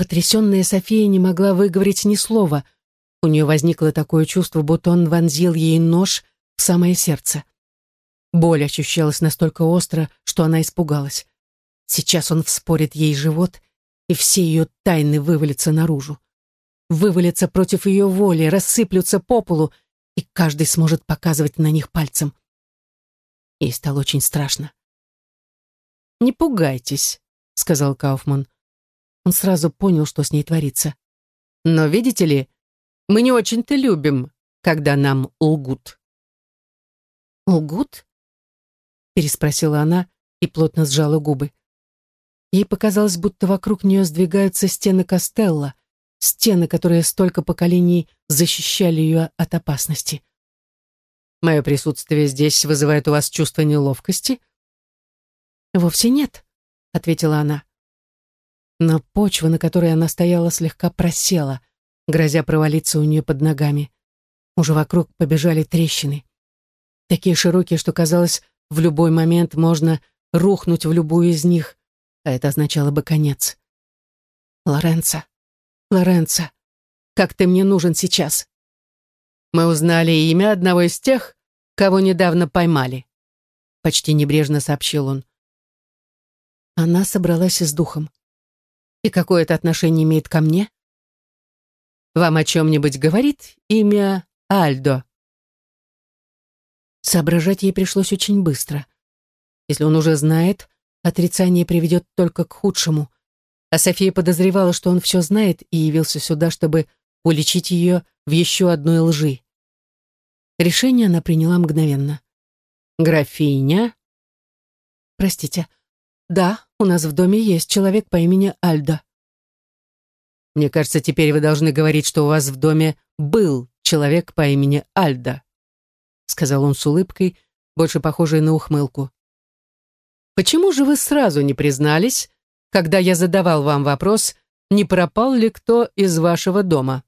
Потрясенная София не могла выговорить ни слова. У нее возникло такое чувство, будто он вонзил ей нож в самое сердце. Боль ощущалась настолько остро, что она испугалась. Сейчас он вспорит ей живот, и все ее тайны вывалятся наружу. Вывалятся против ее воли, рассыплются по полу, и каждый сможет показывать на них пальцем. Ей стало очень страшно. «Не пугайтесь», — сказал Кауфман. Он сразу понял, что с ней творится. «Но видите ли, мы не очень-то любим, когда нам лгут». «Лгут?» — переспросила она и плотно сжала губы. Ей показалось, будто вокруг нее сдвигаются стены Костелла, стены, которые столько поколений защищали ее от опасности. «Мое присутствие здесь вызывает у вас чувство неловкости?» «Вовсе нет», — ответила она. Но почва, на которой она стояла, слегка просела, грозя провалиться у нее под ногами. Уже вокруг побежали трещины. Такие широкие, что казалось, в любой момент можно рухнуть в любую из них, а это означало бы конец. «Лоренцо, Лоренцо, как ты мне нужен сейчас?» «Мы узнали имя одного из тех, кого недавно поймали», почти небрежно сообщил он. Она собралась с духом. «И какое это отношение имеет ко мне?» «Вам о чем-нибудь говорит имя Альдо?» Соображать ей пришлось очень быстро. Если он уже знает, отрицание приведет только к худшему. А София подозревала, что он все знает и явился сюда, чтобы уличить ее в еще одной лжи. Решение она приняла мгновенно. «Графиня?» «Простите. Да, у нас в доме есть человек по имени Альда». «Мне кажется, теперь вы должны говорить, что у вас в доме был человек по имени Альда», сказал он с улыбкой, больше похожей на ухмылку. Почему же вы сразу не признались, когда я задавал вам вопрос, не пропал ли кто из вашего дома?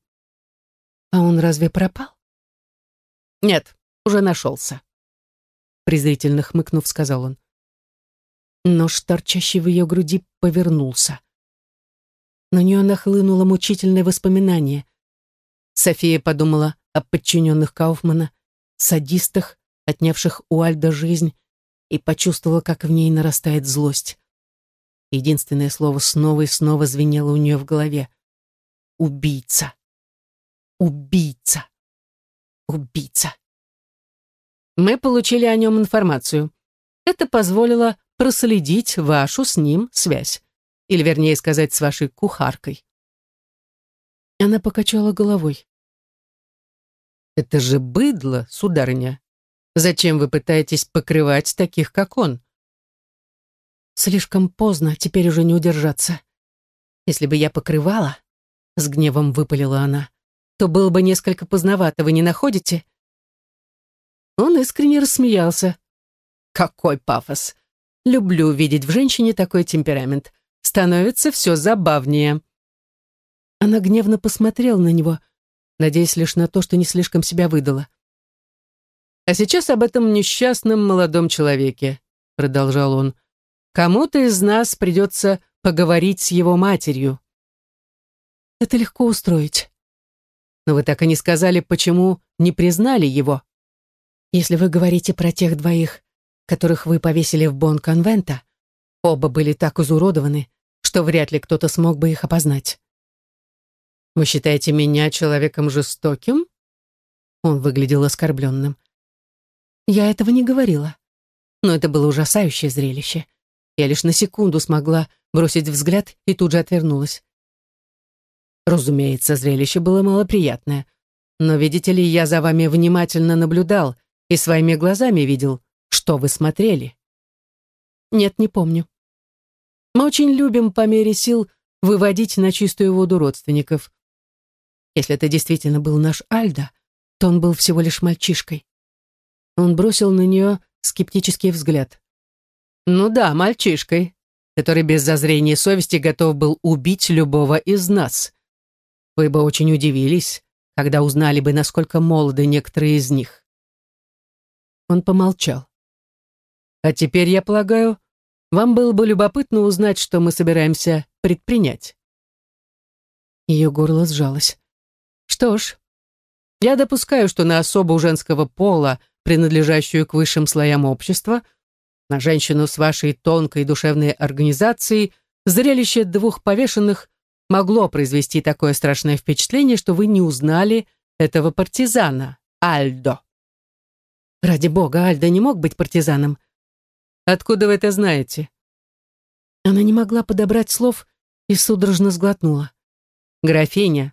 А он разве пропал? Нет, уже нашелся. Презрительно хмыкнув, сказал он. Нож, торчащий в ее груди, повернулся. На нее нахлынуло мучительное воспоминание. София подумала о подчиненных Кауфмана, садистах, отнявших у Альда жизнь, и почувствовала, как в ней нарастает злость. Единственное слово снова и снова звенело у нее в голове. Убийца. Убийца. Убийца. Мы получили о нем информацию. Это позволило проследить вашу с ним связь. Или, вернее сказать, с вашей кухаркой. Она покачала головой. «Это же быдло, сударыня. Зачем вы пытаетесь покрывать таких, как он? Слишком поздно, теперь уже не удержаться. Если бы я покрывала, с гневом выпалила она, то было бы несколько поздновато, вы не находите? Он искренне рассмеялся. Какой пафос! Люблю видеть в женщине такой темперамент. Становится все забавнее. Она гневно посмотрела на него, надеясь лишь на то, что не слишком себя выдала. А сейчас об этом несчастном молодом человеке, продолжал он. Кому-то из нас придется поговорить с его матерью. Это легко устроить. Но вы так и не сказали, почему не признали его. Если вы говорите про тех двоих, которых вы повесили в Бон-конвента, оба были так изуродованы, что вряд ли кто-то смог бы их опознать. Вы считаете меня человеком жестоким? Он выглядел оскорбленным. Я этого не говорила. Но это было ужасающее зрелище. Я лишь на секунду смогла бросить взгляд и тут же отвернулась. Разумеется, зрелище было малоприятное. Но, видите ли, я за вами внимательно наблюдал и своими глазами видел, что вы смотрели. Нет, не помню. Мы очень любим по мере сил выводить на чистую воду родственников. Если это действительно был наш Альда, то он был всего лишь мальчишкой. Он бросил на нее скептический взгляд. «Ну да, мальчишкой, который без зазрения совести готов был убить любого из нас. Вы бы очень удивились, когда узнали бы, насколько молоды некоторые из них». Он помолчал. «А теперь, я полагаю, вам было бы любопытно узнать, что мы собираемся предпринять». Ее горло сжалось. «Что ж, я допускаю, что на особу женского пола, принадлежащую к высшим слоям общества, на женщину с вашей тонкой душевной организацией, зрелище двух повешенных могло произвести такое страшное впечатление, что вы не узнали этого партизана, Альдо. Ради бога, Альдо не мог быть партизаном. Откуда вы это знаете? Она не могла подобрать слов и судорожно сглотнула. Графиня.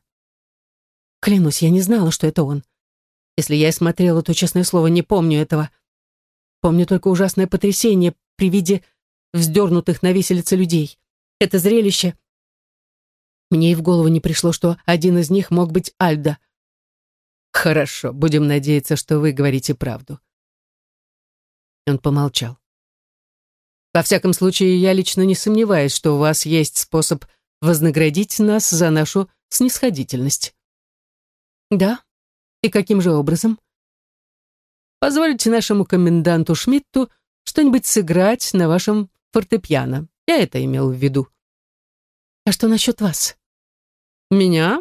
Клянусь, я не знала, что это он. Если я и смотрела, то, честное слово, не помню этого. Помню только ужасное потрясение при виде вздернутых на виселице людей. Это зрелище... Мне и в голову не пришло, что один из них мог быть Альда. «Хорошо, будем надеяться, что вы говорите правду». Он помолчал. «Во всяком случае, я лично не сомневаюсь, что у вас есть способ вознаградить нас за нашу снисходительность». «Да? И каким же образом?» «Позвольте нашему коменданту Шмидту что-нибудь сыграть на вашем фортепиано. Я это имел в виду». «А что насчет вас?» «Меня?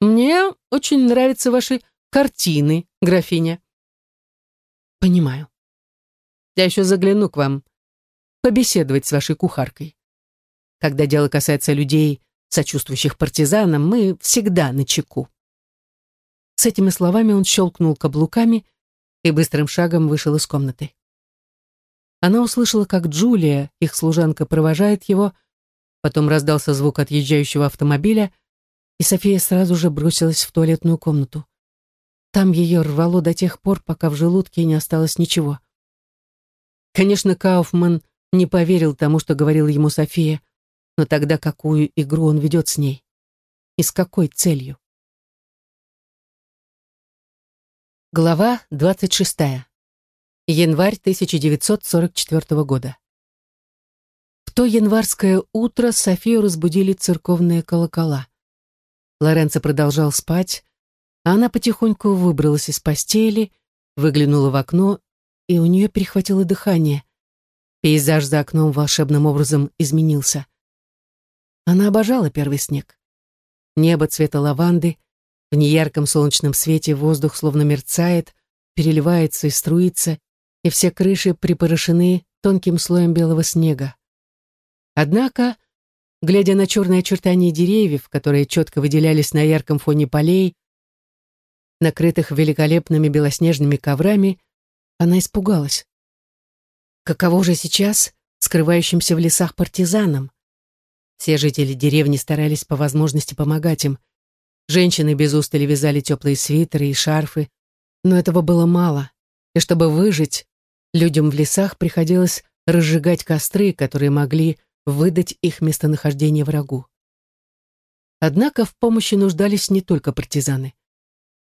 Мне очень нравятся ваши картины, графиня». «Понимаю. Я еще загляну к вам, побеседовать с вашей кухаркой. Когда дело касается людей, сочувствующих партизанам, мы всегда на чеку». С этими словами он щелкнул каблуками и быстрым шагом вышел из комнаты. Она услышала, как Джулия, их служанка, провожает его, потом раздался звук отъезжающего автомобиля, и София сразу же бросилась в туалетную комнату. Там ее рвало до тех пор, пока в желудке не осталось ничего. Конечно, Кауфман не поверил тому, что говорила ему София, но тогда какую игру он ведет с ней? И с какой целью? Глава 26. Январь 1944 года. В то январское утро Софию разбудили церковные колокола. Лоренцо продолжал спать, а она потихоньку выбралась из постели, выглянула в окно, и у нее перехватило дыхание. Пейзаж за окном волшебным образом изменился. Она обожала первый снег. Небо цвета лаванды, в неярком солнечном свете воздух словно мерцает, переливается и струится, и все крыши припорошены тонким слоем белого снега. Однако Глядя на черные очертания деревьев, которые четко выделялись на ярком фоне полей, накрытых великолепными белоснежными коврами, она испугалась. Каково же сейчас скрывающимся в лесах партизанам? Все жители деревни старались по возможности помогать им. Женщины без устали вязали теплые свитеры и шарфы, но этого было мало, и чтобы выжить, людям в лесах приходилось разжигать костры, которые могли выдать их местонахождение врагу. Однако в помощи нуждались не только партизаны.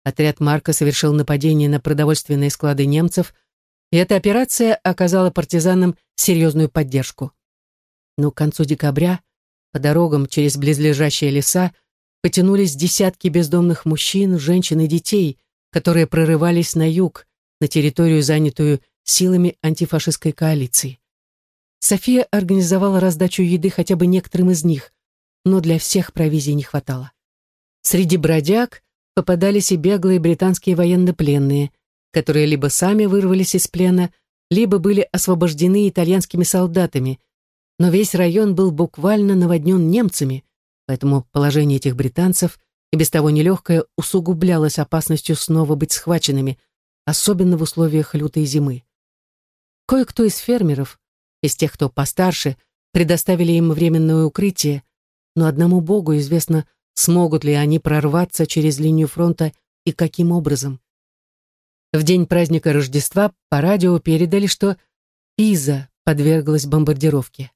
Отряд Марка совершил нападение на продовольственные склады немцев, и эта операция оказала партизанам серьезную поддержку. Но к концу декабря по дорогам через близлежащие леса потянулись десятки бездомных мужчин, женщин и детей, которые прорывались на юг, на территорию, занятую силами антифашистской коалиции. София организовала раздачу еды хотя бы некоторым из них, но для всех провизии не хватало. Среди бродяг попадались и беглые британские военнопленные, которые либо сами вырвались из плена, либо были освобождены итальянскими солдатами, но весь район был буквально наводнен немцами, поэтому положение этих британцев и без того нелегкое усугублялось опасностью снова быть схваченными, особенно в условиях лютой зимы. Кое-кто из фермеров, из тех, кто постарше, предоставили им временное укрытие, но одному Богу известно, смогут ли они прорваться через линию фронта и каким образом. В день праздника Рождества по радио передали, что Пиза подверглась бомбардировке.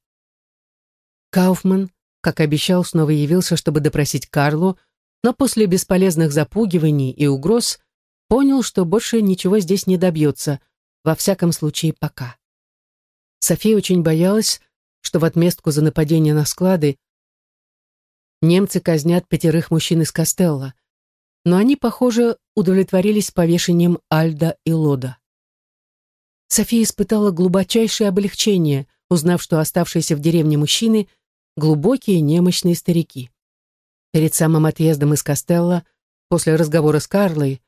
Кауфман, как обещал, снова явился, чтобы допросить Карлу, но после бесполезных запугиваний и угроз понял, что больше ничего здесь не добьется, во всяком случае пока. София очень боялась, что в отместку за нападение на склады немцы казнят пятерых мужчин из Костелла, но они, похоже, удовлетворились повешением Альда и Лода. София испытала глубочайшее облегчение, узнав, что оставшиеся в деревне мужчины — глубокие немощные старики. Перед самым отъездом из Костелла, после разговора с Карлой,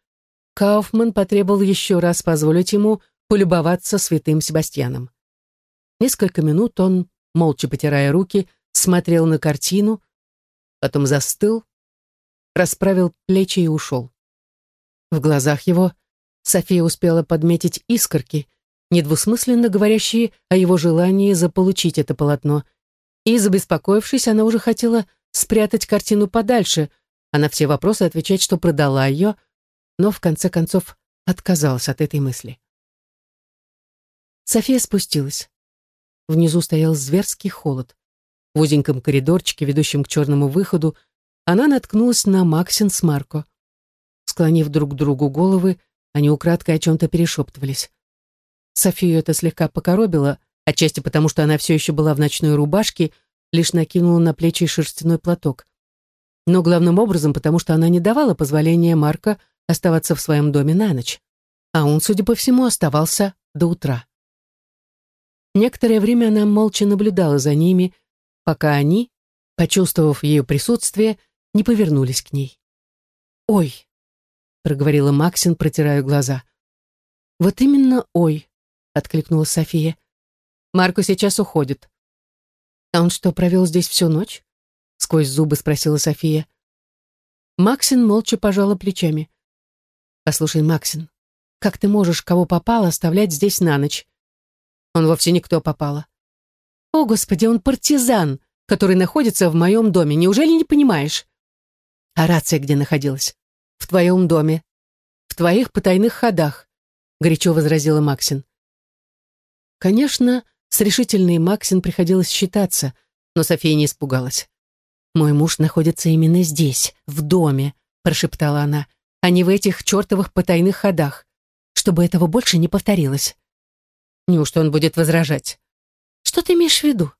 Кауфман потребовал еще раз позволить ему полюбоваться святым Себастьяном. Несколько минут он, молча потирая руки, смотрел на картину, потом застыл, расправил плечи и ушел. В глазах его София успела подметить искорки, недвусмысленно говорящие о его желании заполучить это полотно, и, забеспокоившись, она уже хотела спрятать картину подальше, а на все вопросы отвечать, что продала ее, но в конце концов отказалась от этой мысли. София спустилась. Внизу стоял зверский холод. В узеньком коридорчике, ведущем к черному выходу, она наткнулась на Максин с Марко. Склонив друг к другу головы, они украдкой о чем-то перешептывались. Софию это слегка покоробило, отчасти потому, что она все еще была в ночной рубашке, лишь накинула на плечи шерстяной платок. Но главным образом, потому что она не давала позволения Марко оставаться в своем доме на ночь. А он, судя по всему, оставался до утра. Некоторое время она молча наблюдала за ними, пока они, почувствовав ее присутствие, не повернулись к ней. «Ой», — проговорила Максин, протирая глаза. «Вот именно ой», — откликнулась София. «Марко сейчас уходит». «А он что, провел здесь всю ночь?» — сквозь зубы спросила София. Максин молча пожала плечами. «Послушай, Максин, как ты можешь кого попало оставлять здесь на ночь? Он вовсе никто попало. О, Господи, он партизан, который находится в моем доме. Неужели не понимаешь? А рация где находилась? В твоем доме. В твоих потайных ходах, горячо возразила Максин. Конечно, с решительной Максин приходилось считаться, но София не испугалась. «Мой муж находится именно здесь, в доме», прошептала она, «а не в этих чертовых потайных ходах, чтобы этого больше не повторилось». Неужто он будет возражать? Что ты имеешь в виду?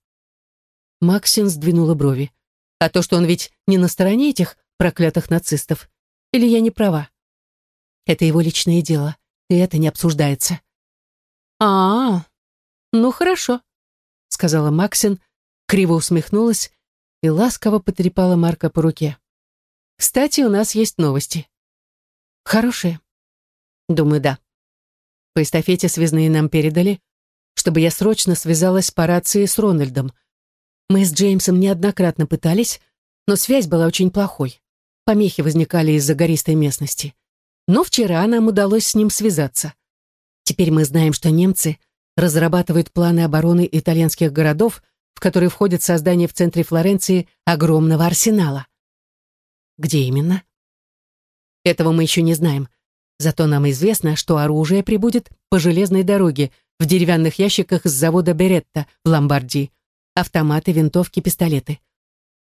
Максин сдвинула брови. А то, что он ведь не на стороне этих проклятых нацистов. Или я не права? Это его личное дело, и это не обсуждается. А, -а, -а ну хорошо, сказала Максин, криво усмехнулась и ласково потрепала Марка по руке. Кстати, у нас есть новости. Хорошие? Думаю, да. По эстафете связные нам передали, чтобы я срочно связалась по рации с Рональдом. Мы с Джеймсом неоднократно пытались, но связь была очень плохой. Помехи возникали из-за гористой местности. Но вчера нам удалось с ним связаться. Теперь мы знаем, что немцы разрабатывают планы обороны итальянских городов, в которые входит создание в центре Флоренции огромного арсенала. Где именно? Этого мы еще не знаем, Зато нам известно, что оружие прибудет по железной дороге в деревянных ящиках с завода Беретта в Ломбардии. Автоматы, винтовки, пистолеты.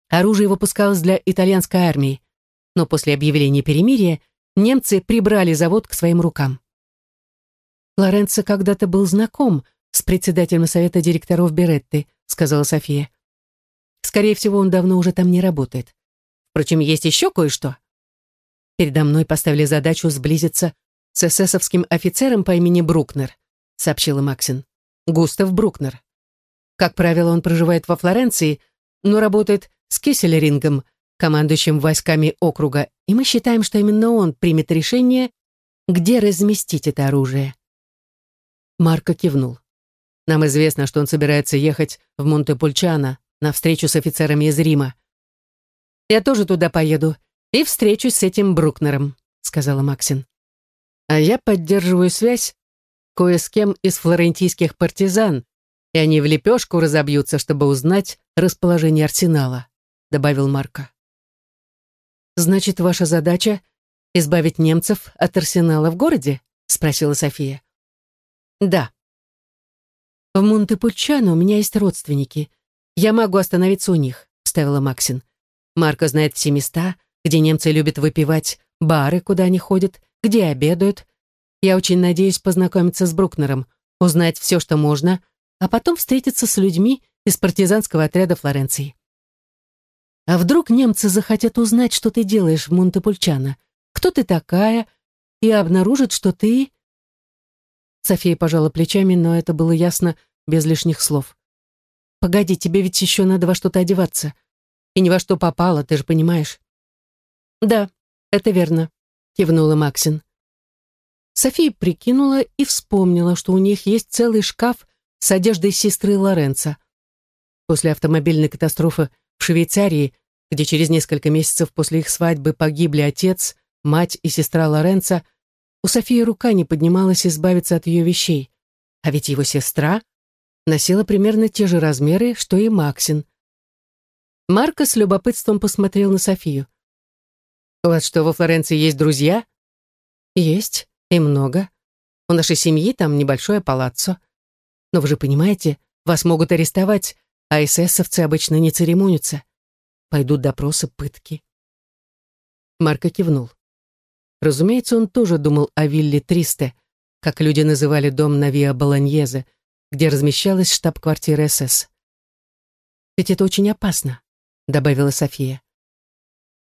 Оружие выпускалось для итальянской армии, но после объявления перемирия немцы прибрали завод к своим рукам. Лоренцо когда-то был знаком с председателем совета директоров Беретты, сказала София. Скорее всего, он давно уже там не работает. Впрочем, есть еще кое-что. Передо мной поставили задачу сблизиться с эсэсовским офицером по имени Брукнер, сообщила Максин. Густав Брукнер. Как правило, он проживает во Флоренции, но работает с Кесселерингом, командующим войсками округа, и мы считаем, что именно он примет решение, где разместить это оружие. Марко кивнул. Нам известно, что он собирается ехать в Монтепульчано на встречу с офицерами из Рима. Я тоже туда поеду и встречусь с этим Брукнером», — сказала Максин. «А я поддерживаю связь кое с кем из флорентийских партизан, и они в лепешку разобьются, чтобы узнать расположение арсенала», — добавил Марко. «Значит, ваша задача — избавить немцев от арсенала в городе?» — спросила София. «Да». «В Монтепульчано у меня есть родственники. Я могу остановиться у них», — вставила Максин. «Марко знает все места, где немцы любят выпивать, бары, куда они ходят, где обедают. Я очень надеюсь познакомиться с Брукнером, узнать все, что можно, а потом встретиться с людьми из партизанского отряда Флоренции. А вдруг немцы захотят узнать, что ты делаешь в Монтепульчано, кто ты такая, и обнаружат, что ты... София пожала плечами, но это было ясно без лишних слов. «Погоди, тебе ведь еще надо во что-то одеваться. И ни во что попало, ты же понимаешь. «Да, это верно», — кивнула Максин. София прикинула и вспомнила, что у них есть целый шкаф с одеждой сестры Лоренца. После автомобильной катастрофы в Швейцарии, где через несколько месяцев после их свадьбы погибли отец, мать и сестра Лоренца, у Софии рука не поднималась избавиться от ее вещей. А ведь его сестра носила примерно те же размеры, что и Максин. Марко с любопытством посмотрел на Софию. «У вас что, во Флоренции есть друзья?» «Есть, и много. У нашей семьи там небольшое палаццо. Но вы же понимаете, вас могут арестовать, а эсэсовцы обычно не церемонятся. Пойдут допросы, пытки». Марко кивнул. Разумеется, он тоже думал о вилле Тристе, как люди называли дом на Виа Болоньезе, где размещалась штаб-квартира СС. «Ведь это очень опасно», — добавила София.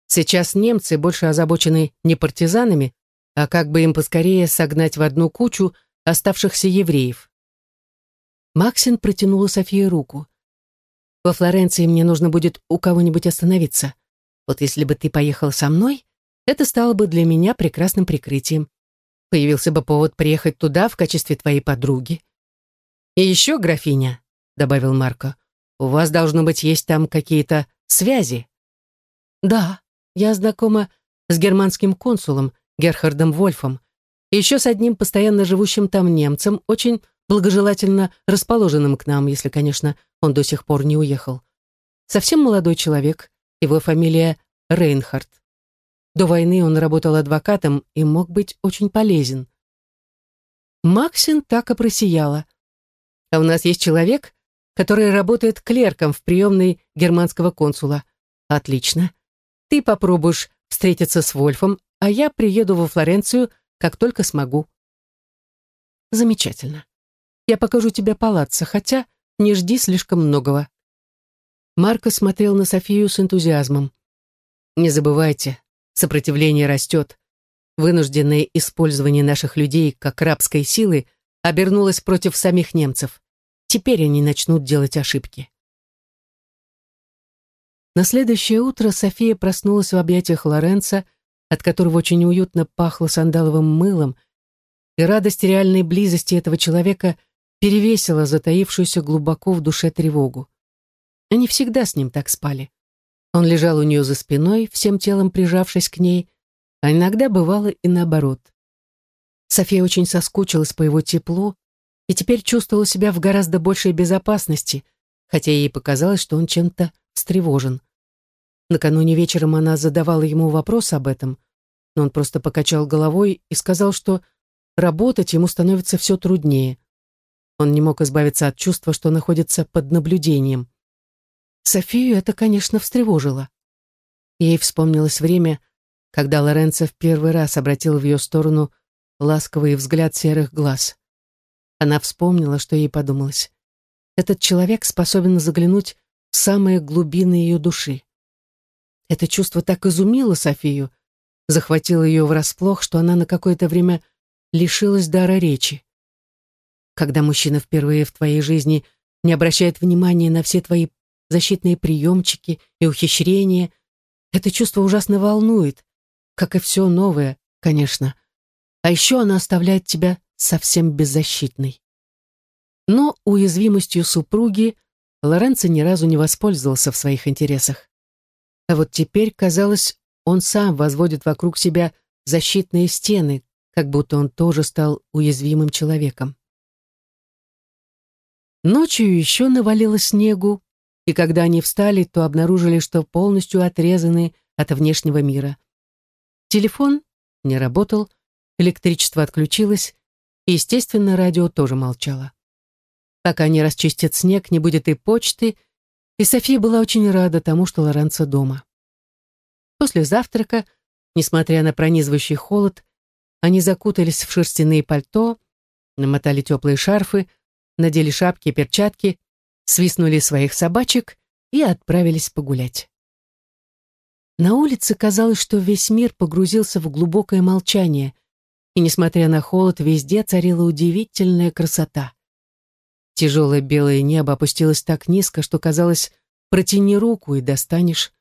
«Сейчас немцы больше озабочены не партизанами, а как бы им поскорее согнать в одну кучу оставшихся евреев». Максин протянула Софии руку. «Во Флоренции мне нужно будет у кого-нибудь остановиться. Вот если бы ты поехал со мной, это стало бы для меня прекрасным прикрытием. Появился бы повод приехать туда в качестве твоей подруги. И еще, графиня, добавил Марко, у вас, должно быть, есть там какие-то связи. Да, я знакома с германским консулом Герхардом Вольфом, и еще с одним постоянно живущим там немцем, очень благожелательно расположенным к нам, если, конечно, он до сих пор не уехал. Совсем молодой человек, его фамилия Рейнхард. До войны он работал адвокатом и мог быть очень полезен. Максин так и просияла. А у нас есть человек, который работает клерком в приемной германского консула. Отлично. Ты попробуешь встретиться с Вольфом, а я приеду во Флоренцию, как только смогу. Замечательно. Я покажу тебе палаццо, хотя не жди слишком многого. Марко смотрел на Софию с энтузиазмом. Не забывайте, Сопротивление растет. Вынужденное использование наших людей как рабской силы обернулось против самих немцев. Теперь они начнут делать ошибки. На следующее утро София проснулась в объятиях Лоренца, от которого очень уютно пахло сандаловым мылом, и радость реальной близости этого человека перевесила затаившуюся глубоко в душе тревогу. Они всегда с ним так спали. Он лежал у нее за спиной, всем телом прижавшись к ней, а иногда бывало и наоборот. София очень соскучилась по его теплу и теперь чувствовала себя в гораздо большей безопасности, хотя ей показалось, что он чем-то встревожен. Накануне вечером она задавала ему вопрос об этом, но он просто покачал головой и сказал, что работать ему становится все труднее. Он не мог избавиться от чувства, что находится под наблюдением. Софию это, конечно, встревожило. Ей вспомнилось время, когда Лоренцо в первый раз обратил в ее сторону ласковый взгляд серых глаз. Она вспомнила, что ей подумалось. Этот человек способен заглянуть в самые глубины ее души. Это чувство так изумило Софию, захватило ее врасплох, что она на какое-то время лишилась дара речи. Когда мужчина впервые в твоей жизни не обращает внимания на все твои защитные приемчики и ухищрения. Это чувство ужасно волнует, как и все новое, конечно. А еще оно оставляет тебя совсем беззащитной. Но уязвимостью супруги Лоренцо ни разу не воспользовался в своих интересах. А вот теперь, казалось, он сам возводит вокруг себя защитные стены, как будто он тоже стал уязвимым человеком. Ночью еще навалило снегу, и когда они встали, то обнаружили, что полностью отрезаны от внешнего мира. Телефон не работал, электричество отключилось, и, естественно, радио тоже молчало. Пока не расчистят снег, не будет и почты, и София была очень рада тому, что Лоранца дома. После завтрака, несмотря на пронизывающий холод, они закутались в шерстяные пальто, намотали теплые шарфы, надели шапки и перчатки свистнули своих собачек и отправились погулять. На улице казалось, что весь мир погрузился в глубокое молчание, и, несмотря на холод, везде царила удивительная красота. Тяжелое белое небо опустилось так низко, что казалось, протяни руку и достанешь.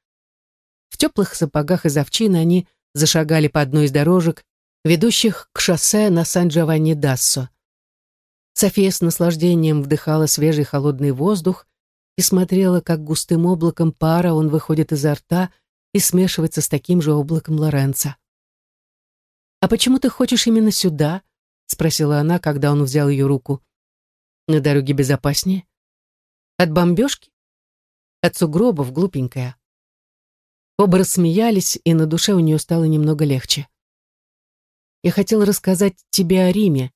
В теплых сапогах из овчины они зашагали по одной из дорожек, ведущих к шоссе на Сан-Джованни-Дассо. София с наслаждением вдыхала свежий холодный воздух и смотрела, как густым облаком пара он выходит изо рта и смешивается с таким же облаком Лоренца. «А почему ты хочешь именно сюда?» — спросила она, когда он взял ее руку. «На дороге безопаснее?» «От бомбежки?» «От сугробов, глупенькая». Оба рассмеялись, и на душе у нее стало немного легче. «Я хотел рассказать тебе о Риме», —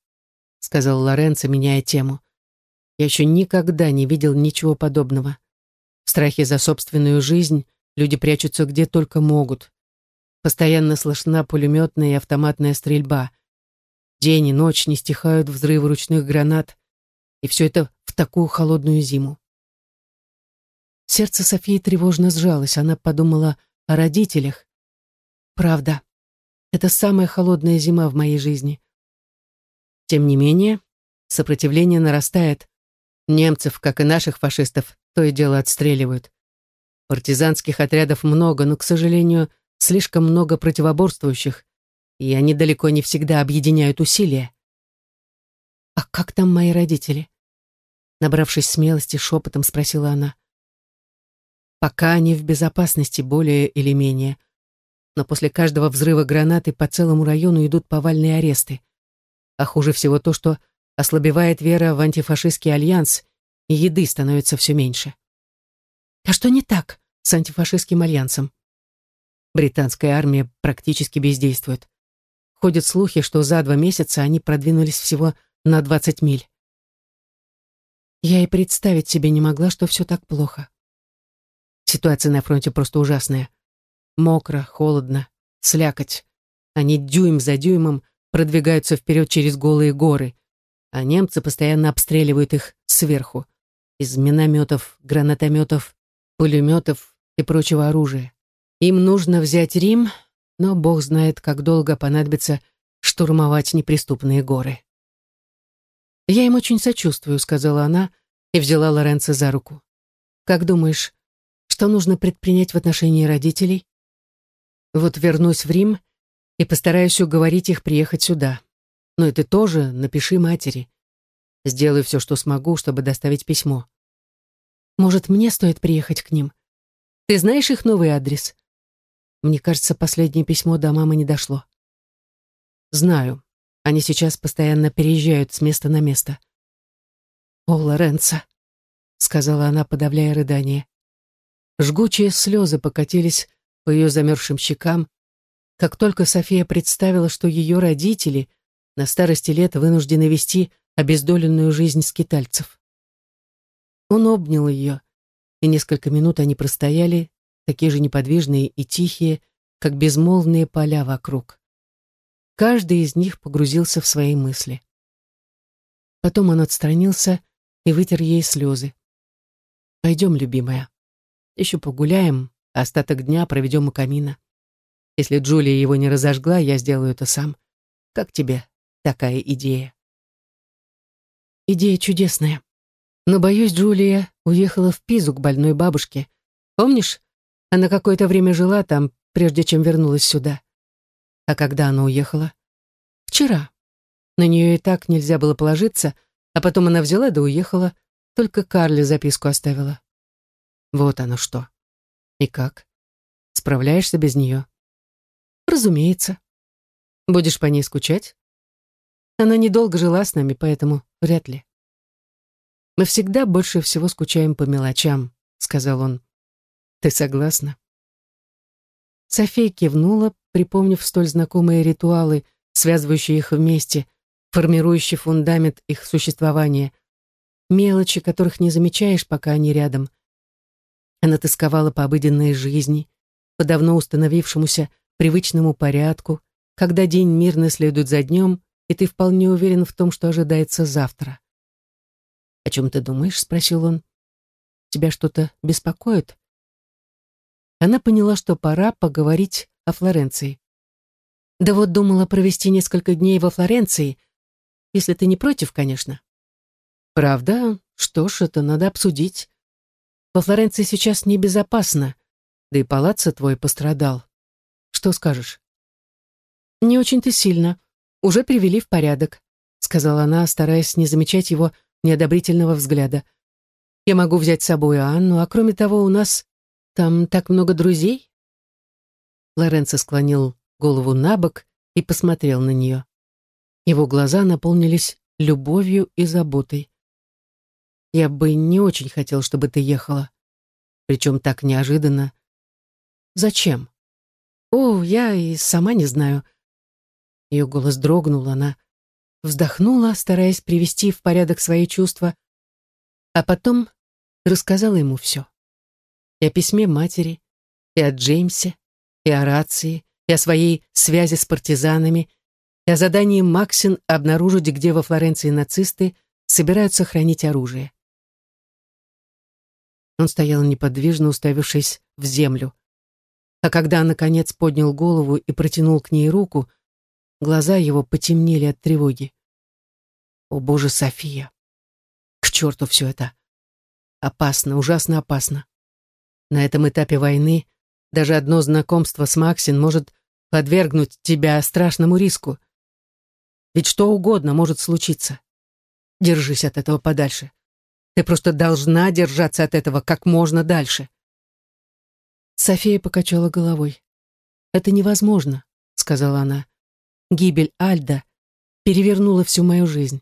сказал Лоренцо, меняя тему. «Я еще никогда не видел ничего подобного. В страхе за собственную жизнь люди прячутся где только могут. Постоянно слышна пулеметная и автоматная стрельба. День и ночь не стихают взрывы ручных гранат, и все это в такую холодную зиму. Сердце Софии тревожно сжалось. Она подумала о родителях. Правда, это самая холодная зима в моей жизни. Тем не менее, сопротивление нарастает. Немцев, как и наших фашистов, то и дело отстреливают. Партизанских отрядов много, но, к сожалению, слишком много противоборствующих, и они далеко не всегда объединяют усилия. «А как там мои родители?» Набравшись смелости, шепотом спросила она. Пока они в безопасности, более или менее. Но после каждого взрыва гранаты по целому району идут повальные аресты. А хуже всего то, что ослабевает вера в антифашистский альянс, и еды становится все меньше. А что не так с антифашистским альянсом? Британская армия практически бездействует. Ходят слухи, что за два месяца они продвинулись всего на 20 миль. Я и представить себе не могла, что все так плохо. Ситуация на фронте просто ужасная. Мокро, холодно, слякоть. Они дюйм за дюймом продвигаются вперед через голые горы, а немцы постоянно обстреливают их сверху. Из минометов, гранатометов, пулеметов и прочего оружия. Им нужно взять Рим, но бог знает, как долго понадобится штурмовать неприступные горы. «Я им очень сочувствую», — сказала она и взяла Лоренцо за руку. «Как думаешь, что нужно предпринять в отношении родителей? Вот вернусь в Рим и постараюсь уговорить их приехать сюда. Но это тоже напиши матери. Сделаю все, что смогу, чтобы доставить письмо. Может, мне стоит приехать к ним? Ты знаешь их новый адрес? Мне кажется, последнее письмо до мамы не дошло. Знаю. Они сейчас постоянно переезжают с места на место. «О, Лоренцо», — сказала она, подавляя рыдание. Жгучие слезы покатились по ее замерзшим щекам, как только София представила, что ее родители на старости лет вынуждены вести обездоленную жизнь скитальцев. Он обнял ее, и несколько минут они простояли, такие же неподвижные и тихие, как безмолвные поля вокруг. Каждый из них погрузился в свои мысли. Потом он отстранился и вытер ей слезы. «Пойдем, любимая. Еще погуляем, а остаток дня проведем у камина. Если Джулия его не разожгла, я сделаю это сам. Как тебе такая идея? Идея чудесная. Но, боюсь, Джулия уехала в Пизу к больной бабушке. Помнишь, она какое-то время жила там, прежде чем вернулась сюда. А когда она уехала? Вчера. На нее и так нельзя было положиться, а потом она взяла да уехала, только Карле записку оставила. Вот оно что. И как? Справляешься без нее? Разумеется. Будешь по ней скучать? Она недолго жила с нами, поэтому вряд ли. Мы всегда больше всего скучаем по мелочам, сказал он. Ты согласна? София кивнула, припомнив столь знакомые ритуалы, связывающие их вместе, формирующие фундамент их существования, мелочи, которых не замечаешь, пока они рядом — она тосковала по обыденной жизни, по давно установившемуся привычному порядку, когда день мирно следует за днем, и ты вполне уверен в том, что ожидается завтра. «О чем ты думаешь?» — спросил он. «Тебя что-то беспокоит?» Она поняла, что пора поговорить о Флоренции. «Да вот думала провести несколько дней во Флоренции, если ты не против, конечно». «Правда? Что ж, это надо обсудить. Во Флоренции сейчас небезопасно. Да и палаццо твой пострадал. Что скажешь? Не очень-то сильно. Уже привели в порядок, сказала она, стараясь не замечать его неодобрительного взгляда. Я могу взять с собой Анну, а кроме того, у нас там так много друзей. Лоренцо склонил голову на бок и посмотрел на нее. Его глаза наполнились любовью и заботой. «Я бы не очень хотел, чтобы ты ехала. Причем так неожиданно. Зачем?» «О, я и сама не знаю». Ее голос дрогнул, она вздохнула, стараясь привести в порядок свои чувства, а потом рассказала ему все. И о письме матери, и о Джеймсе, и о рации, и о своей связи с партизанами, и о задании Максин обнаружить, где во Флоренции нацисты собираются хранить оружие. Он стоял неподвижно, уставившись в землю. А когда, наконец, поднял голову и протянул к ней руку, глаза его потемнели от тревоги. «О, Боже, София! К черту все это! Опасно, ужасно опасно. На этом этапе войны даже одно знакомство с Максин может подвергнуть тебя страшному риску. Ведь что угодно может случиться. Держись от этого подальше. Ты просто должна держаться от этого как можно дальше. София покачала головой. «Это невозможно», — сказала она. «Гибель Альда перевернула всю мою жизнь».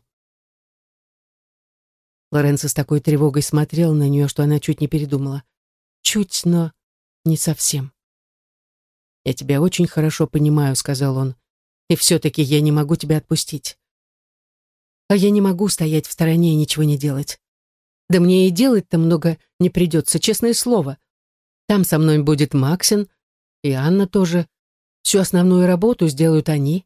Лоренцо с такой тревогой смотрел на нее, что она чуть не передумала. Чуть, но не совсем. «Я тебя очень хорошо понимаю», — сказал он. «И все-таки я не могу тебя отпустить. А я не могу стоять в стороне и ничего не делать. Да мне и делать-то много не придется, честное слово. Там со мной будет Максин, и Анна тоже. Всю основную работу сделают они.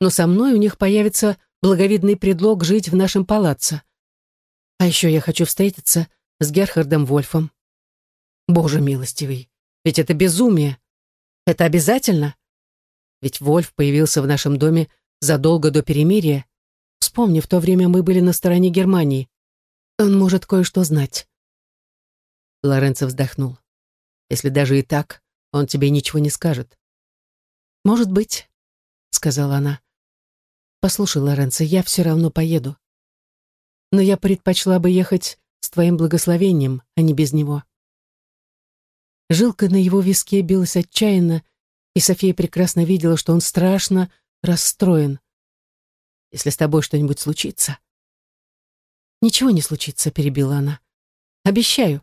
Но со мной у них появится благовидный предлог жить в нашем палаце. А еще я хочу встретиться с Герхардом Вольфом. Боже милостивый, ведь это безумие. Это обязательно? Ведь Вольф появился в нашем доме задолго до перемирия. Вспомни, в то время мы были на стороне Германии. Он может кое-что знать. Лоренцо вздохнул. Если даже и так, он тебе ничего не скажет. Может быть, сказала она. Послушай, Лоренцо, я все равно поеду. Но я предпочла бы ехать с твоим благословением, а не без него. Жилка на его виске билась отчаянно, и София прекрасно видела, что он страшно расстроен. «Если с тобой что-нибудь случится...» «Ничего не случится», — перебила она. «Обещаю».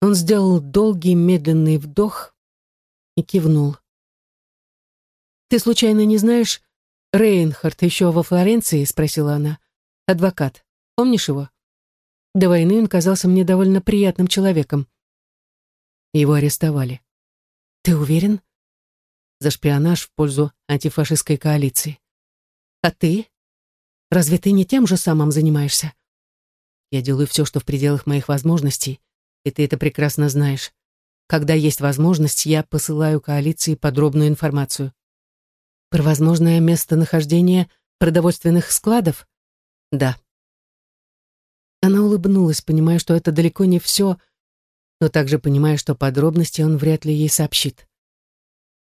Он сделал долгий медленный вдох и кивнул. «Ты случайно не знаешь, Рейнхард еще во Флоренции?» — спросила она. «Адвокат. Помнишь его?» До войны он казался мне довольно приятным человеком. Его арестовали. Ты уверен? За шпионаж в пользу антифашистской коалиции. А ты? Разве ты не тем же самым занимаешься? Я делаю все, что в пределах моих возможностей, и ты это прекрасно знаешь. Когда есть возможность, я посылаю коалиции подробную информацию. Про возможное местонахождение продовольственных складов? Да. Она улыбнулась, понимая, что это далеко не все, но также понимая, что подробности он вряд ли ей сообщит.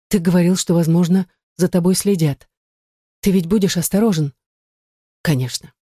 «Ты говорил, что, возможно, за тобой следят. Ты ведь будешь осторожен?» «Конечно».